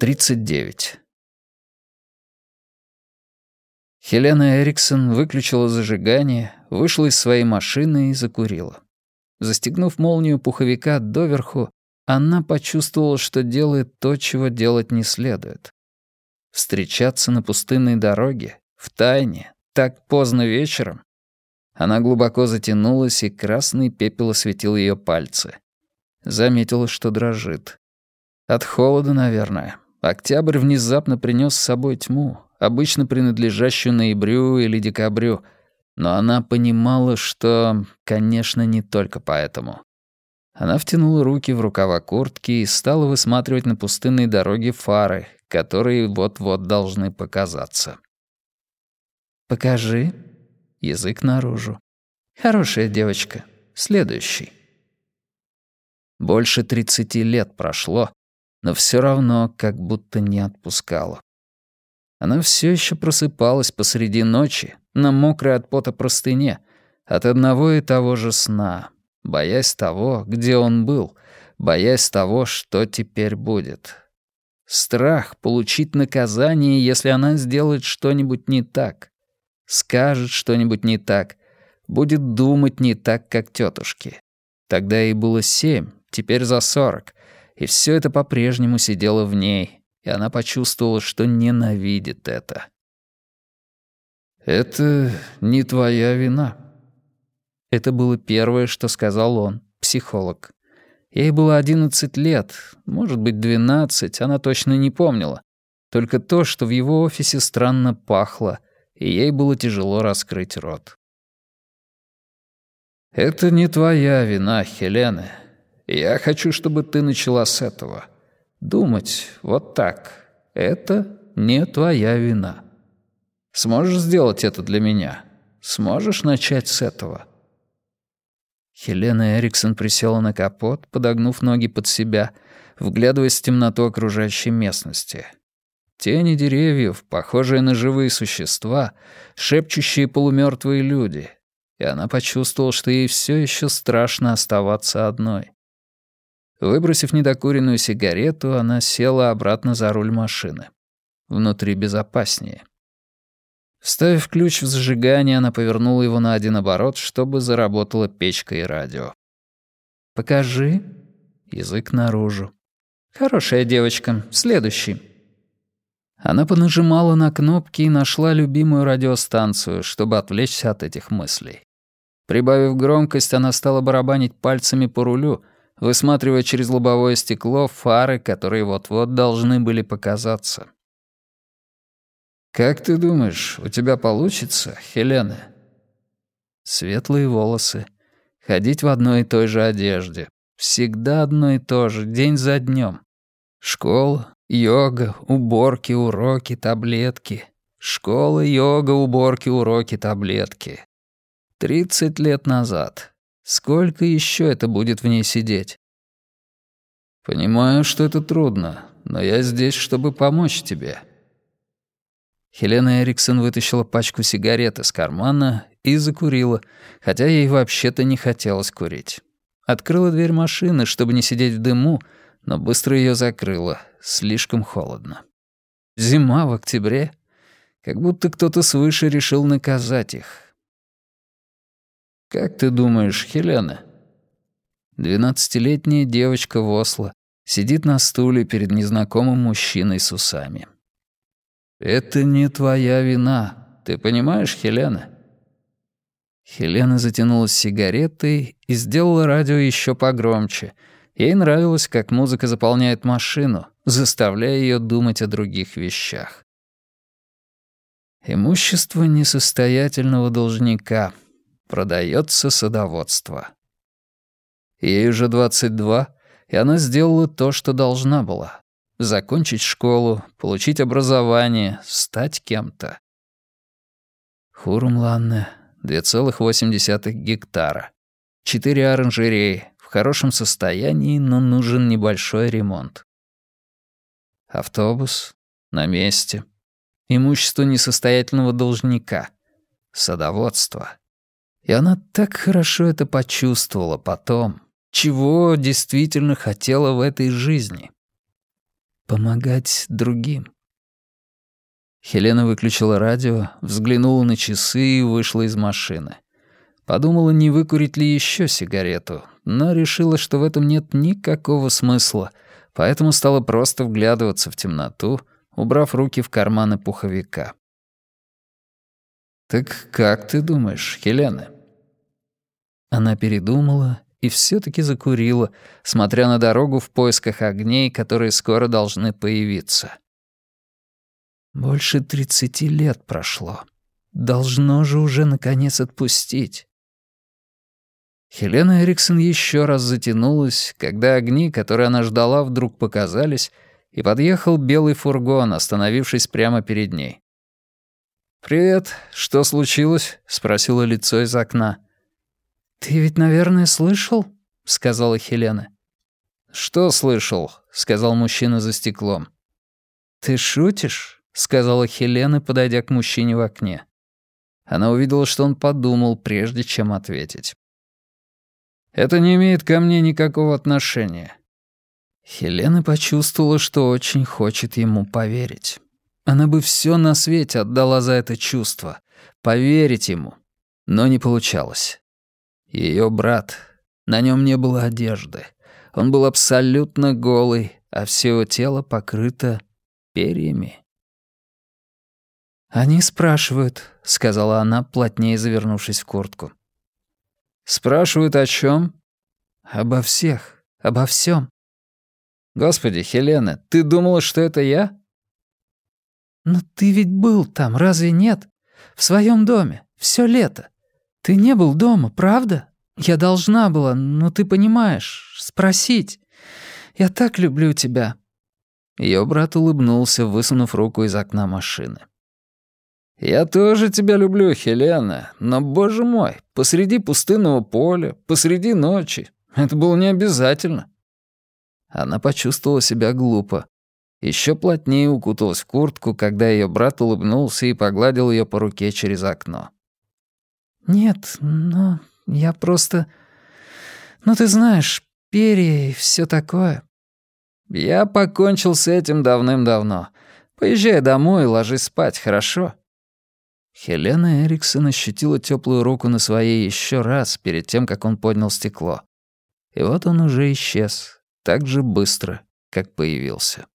39. Хелена Эриксон выключила зажигание, вышла из своей машины и закурила. Застегнув молнию пуховика доверху, она почувствовала, что делает то, чего делать не следует. Встречаться на пустынной дороге, в тайне, так поздно вечером. Она глубоко затянулась, и красный пепел осветил ее пальцы. Заметила, что дрожит. От холода, наверное. Октябрь внезапно принес с собой тьму, обычно принадлежащую ноябрю или декабрю, но она понимала, что, конечно, не только поэтому. Она втянула руки в рукава куртки и стала высматривать на пустынной дороге фары, которые вот-вот должны показаться. «Покажи». Язык наружу. «Хорошая девочка. Следующий». Больше тридцати лет прошло, но все равно как будто не отпускала. Она все еще просыпалась посреди ночи на мокрой от пота простыне от одного и того же сна, боясь того, где он был, боясь того, что теперь будет. Страх получить наказание, если она сделает что-нибудь не так, скажет что-нибудь не так, будет думать не так, как тетушки. Тогда ей было семь, теперь за сорок, и все это по-прежнему сидело в ней, и она почувствовала, что ненавидит это. «Это не твоя вина». Это было первое, что сказал он, психолог. Ей было одиннадцать лет, может быть, двенадцать, она точно не помнила. Только то, что в его офисе странно пахло, и ей было тяжело раскрыть рот. «Это не твоя вина, Хелена. Я хочу, чтобы ты начала с этого. Думать вот так. Это не твоя вина. Сможешь сделать это для меня? Сможешь начать с этого?» Хелена Эриксон присела на капот, подогнув ноги под себя, вглядываясь в темноту окружающей местности. Тени деревьев, похожие на живые существа, шепчущие полумертвые люди. И она почувствовала, что ей все еще страшно оставаться одной. Выбросив недокуренную сигарету, она села обратно за руль машины. Внутри безопаснее. Вставив ключ в зажигание, она повернула его на один оборот, чтобы заработала печка и радио. «Покажи». Язык наружу. «Хорошая девочка. Следующий». Она понажимала на кнопки и нашла любимую радиостанцию, чтобы отвлечься от этих мыслей. Прибавив громкость, она стала барабанить пальцами по рулю, высматривая через лобовое стекло фары, которые вот-вот должны были показаться. «Как ты думаешь, у тебя получится, Хелена?» Светлые волосы. Ходить в одной и той же одежде. Всегда одно и то же, день за днем. Школа, йога, уборки, уроки, таблетки. Школа, йога, уборки, уроки, таблетки. Тридцать лет назад. Сколько еще это будет в ней сидеть? Понимаю, что это трудно, но я здесь, чтобы помочь тебе. Хелена Эриксон вытащила пачку сигарет из кармана и закурила, хотя ей вообще-то не хотелось курить. Открыла дверь машины, чтобы не сидеть в дыму, но быстро ее закрыла. Слишком холодно. Зима в октябре. Как будто кто-то свыше решил наказать их. «Как ты думаешь, Хелена?» Двенадцатилетняя девочка в Осло сидит на стуле перед незнакомым мужчиной с усами. «Это не твоя вина. Ты понимаешь, Хелена?» Хелена затянулась сигаретой и сделала радио еще погромче. Ей нравилось, как музыка заполняет машину, заставляя ее думать о других вещах. Имущество несостоятельного должника. Продается садоводство. Ей уже 22, и она сделала то, что должна была закончить школу, получить образование, стать кем-то. Хурумланне, 2,8 гектара. Четыре оранжереи, в хорошем состоянии, но нужен небольшой ремонт. Автобус на месте. Имущество несостоятельного должника. Садоводство. И она так хорошо это почувствовала потом, чего действительно хотела в этой жизни. помогать другим. Хелена выключила радио, взглянула на часы и вышла из машины. Подумала, не выкурить ли еще сигарету, но решила, что в этом нет никакого смысла, поэтому стала просто вглядываться в темноту, убрав руки в карманы пуховика. «Так как ты думаешь, Хелена?» Она передумала и все таки закурила, смотря на дорогу в поисках огней, которые скоро должны появиться. Больше тридцати лет прошло. Должно же уже наконец отпустить. Хелена Эриксон еще раз затянулась, когда огни, которые она ждала, вдруг показались, и подъехал белый фургон, остановившись прямо перед ней. «Привет, что случилось?» — спросило лицо из окна. «Ты ведь, наверное, слышал?» — сказала Хелена. «Что слышал?» — сказал мужчина за стеклом. «Ты шутишь?» — сказала Хелена, подойдя к мужчине в окне. Она увидела, что он подумал, прежде чем ответить. «Это не имеет ко мне никакого отношения». Хелена почувствовала, что очень хочет ему поверить. Она бы все на свете отдала за это чувство. Поверить ему. Но не получалось. Ее брат. На нем не было одежды. Он был абсолютно голый, а все его тело покрыто перьями. «Они спрашивают», — сказала она, плотнее завернувшись в куртку. «Спрашивают о чем? «Обо всех, обо всем. «Господи, Хелена, ты думала, что это я?» «Но ты ведь был там, разве нет? В своем доме, все лето. Ты не был дома, правда? Я должна была, ну ты понимаешь, спросить. Я так люблю тебя». Ее брат улыбнулся, высунув руку из окна машины. «Я тоже тебя люблю, Хелена, но, боже мой, посреди пустынного поля, посреди ночи. Это было не обязательно». Она почувствовала себя глупо. Еще плотнее укуталась в куртку, когда ее брат улыбнулся и погладил ее по руке через окно. «Нет, но я просто... Ну, ты знаешь, перья и все такое». «Я покончил с этим давным-давно. Поезжай домой и ложись спать, хорошо?» Хелена Эриксон ощутила теплую руку на своей еще раз перед тем, как он поднял стекло. И вот он уже исчез, так же быстро, как появился.